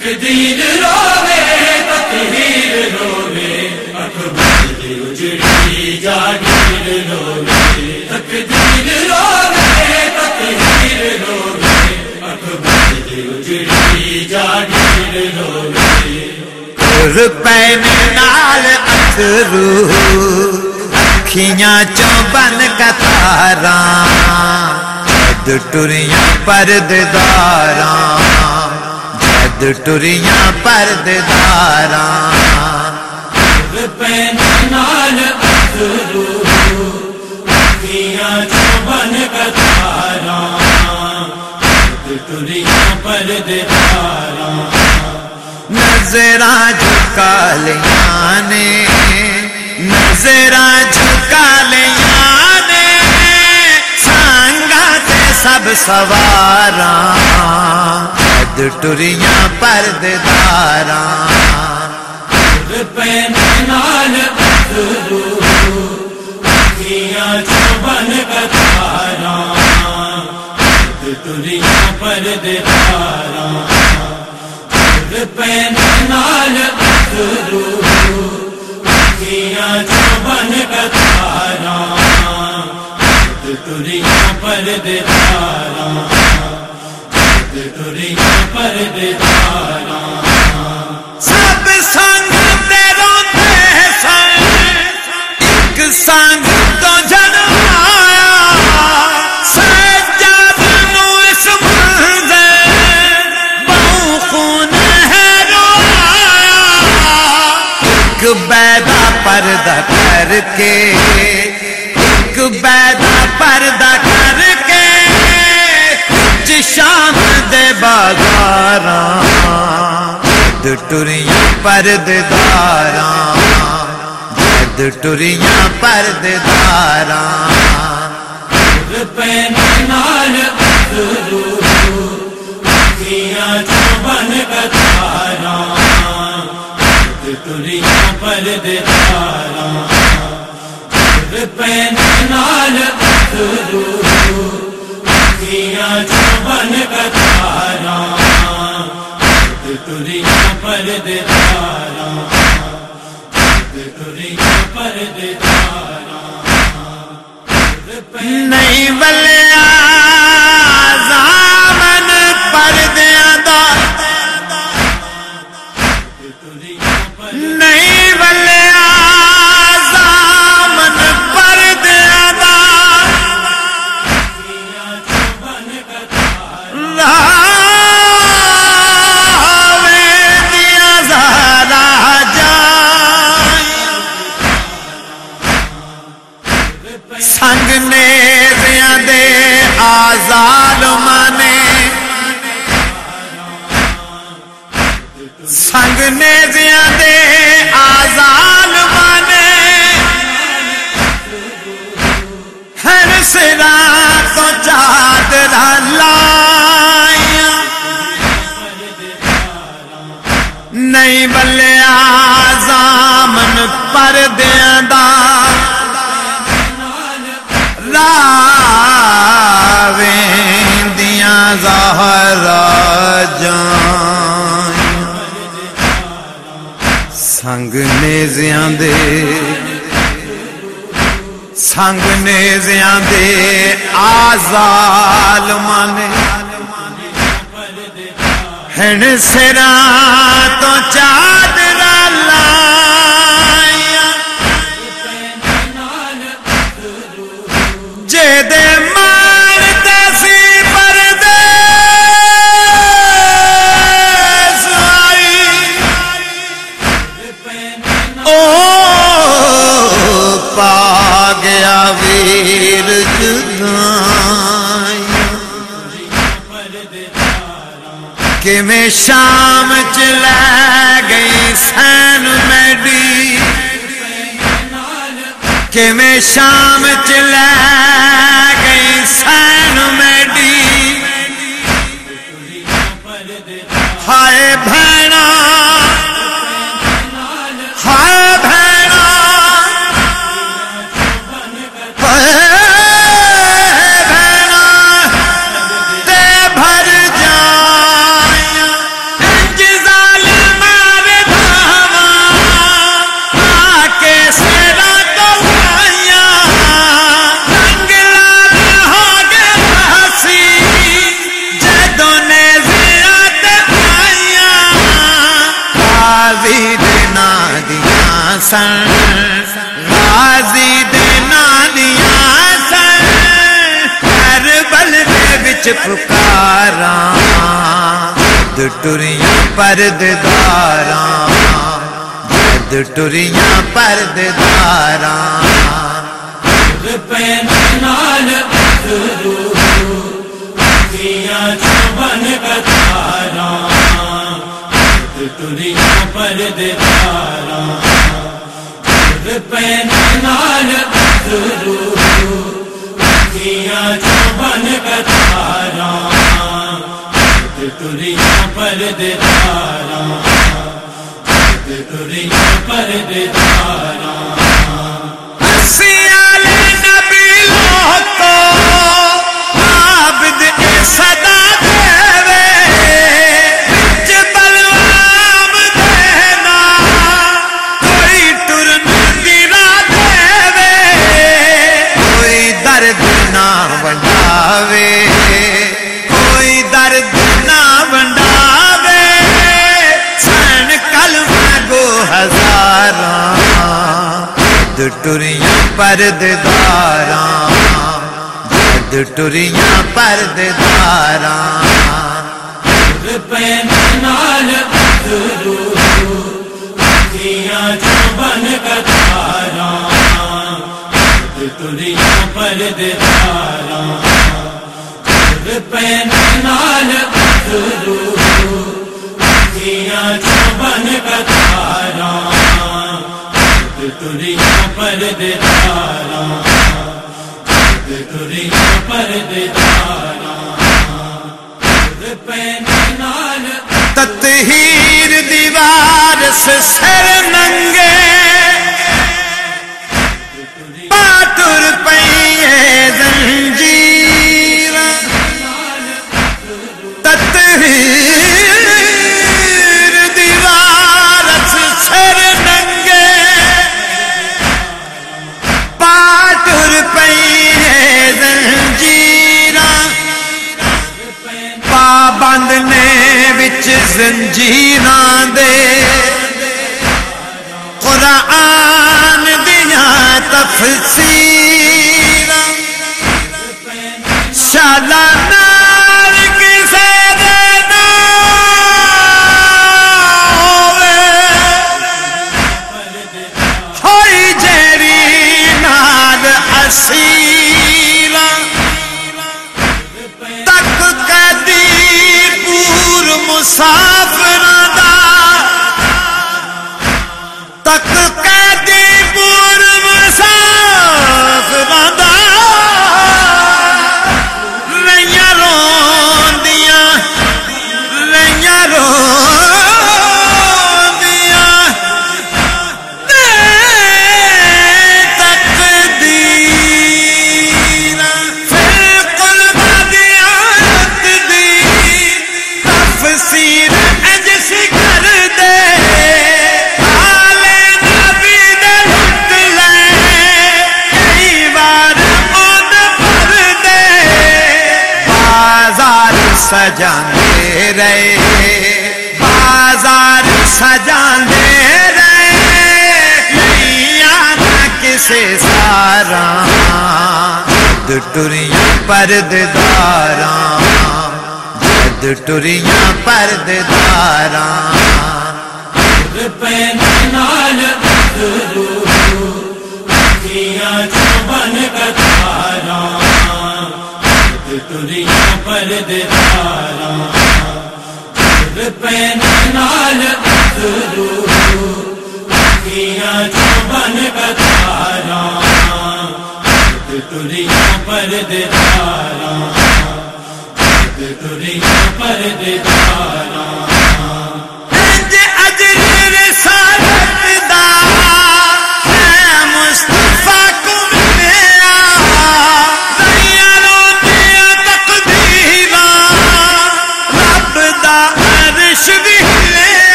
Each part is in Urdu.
تقدیر روے تقدیر روے، اکبر دی اجڑی جاگیر روے، تقدیر روے۔ تقدیر روے اکبر دی اجڑی جاگیر روے قربین نال اترو اکھیاں چوں بن کتاراں جد ٹریاں پردداراں جد ٹریاں پردداراں پین نال اترو اکھیاں چوبن کتاراں ٹریاں پردداراں نظراں جھکا نے نظراں جھکا لیاں نے سانگا تے سب سواراں۔ جد ٹریاں پردداراں۔ پین نال اترو اکھیاں کتاراں ٹریاں پردداراں۔ پین نال کتاراں ٹریاں سب سنگ تیرو ایک سنگ پردداراں جد ٹریاں پردداراں پین نال اترو اکھیاں چوبن کتاراں ٹریاں پردداراں پین نال اترو پر دے تارا ٹریاں پر دے تارا نہیں بلیا نہیں بلیا زامن پر دیا دا راویں دیا زہرا جان سنگ نیزیاں دے، سنگ نیزیاں دے آزال مانے ہن سرا تو چادر لائیں جے دے کہ میں شام چلا گئی سین میڈی کہ میں شام چلا گئی سین میڈی ہائے سن غازی دے نانیاں سن کربل دے وچ پکاراں جد ٹریاں پرداراں جد ٹریاں پرداراں پین نال ضرور کیا چبن کتارا ٹریاں پر دارا پین پر دارا ٹریاں پر دارا ونڈاوے کوئی درد نہ ونڈاوے سن کلمہ گو ہزاراں جد ٹریاں پرداراں جد ٹریاں پرداراں پین نال ضرور کیا چبن کتارا ٹریاں پر دارا پین ٹریاں پر دارا ٹریاں پر دارا پین نال دیوار سے سر ننگے۔ تطہیر دیوار سے سر ننگے۔ پاتر پئیے زنجیراں۔ پابند نے وچ زنجیراں دے۔ قرآن دیا تفسیراں صاف بازار سجاندے رہے، بازار سجاندے رہے نہیں آنا کسے سارا جد ٹریاں پرداراں جد ٹریاں پرداراں پین نال ضرور کیا چبن کتارا ٹریاں پر دارا پین نال چبن ٹریاں پر دارا ٹریاں پر دارا۔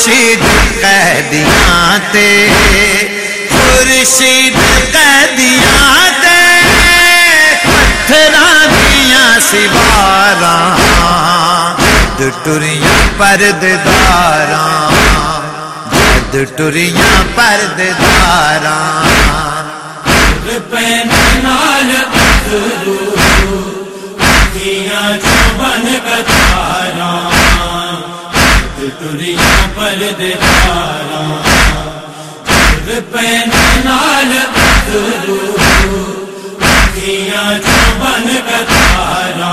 خورشید قیدیاں تے خورشید قیدیاں تے پتھراں دیاں سواراں جد ٹریاں پرداراں جد ٹریاں پرد پین نال اترو کیاں چوبن کتارا ٹریاں پرد دارا پین نال اترو کیاں کتارا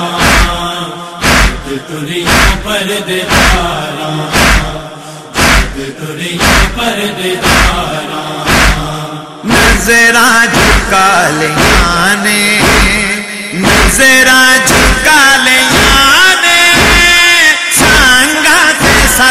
ٹریاں پرد دارا ٹریاں پرد دارا نظرا جھکا لیا نے نظرا جھکا لیا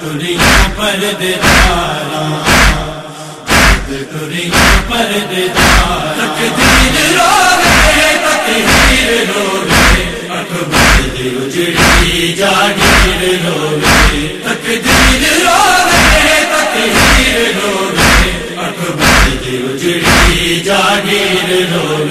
ٹوریاں پرد تارا تارا تک دیر رو گئے، تک دیر رو اٹھ بند اجڑی جاگیر رو گئے۔ تک دیر رو اٹھ بند اجڑی جاگیر رو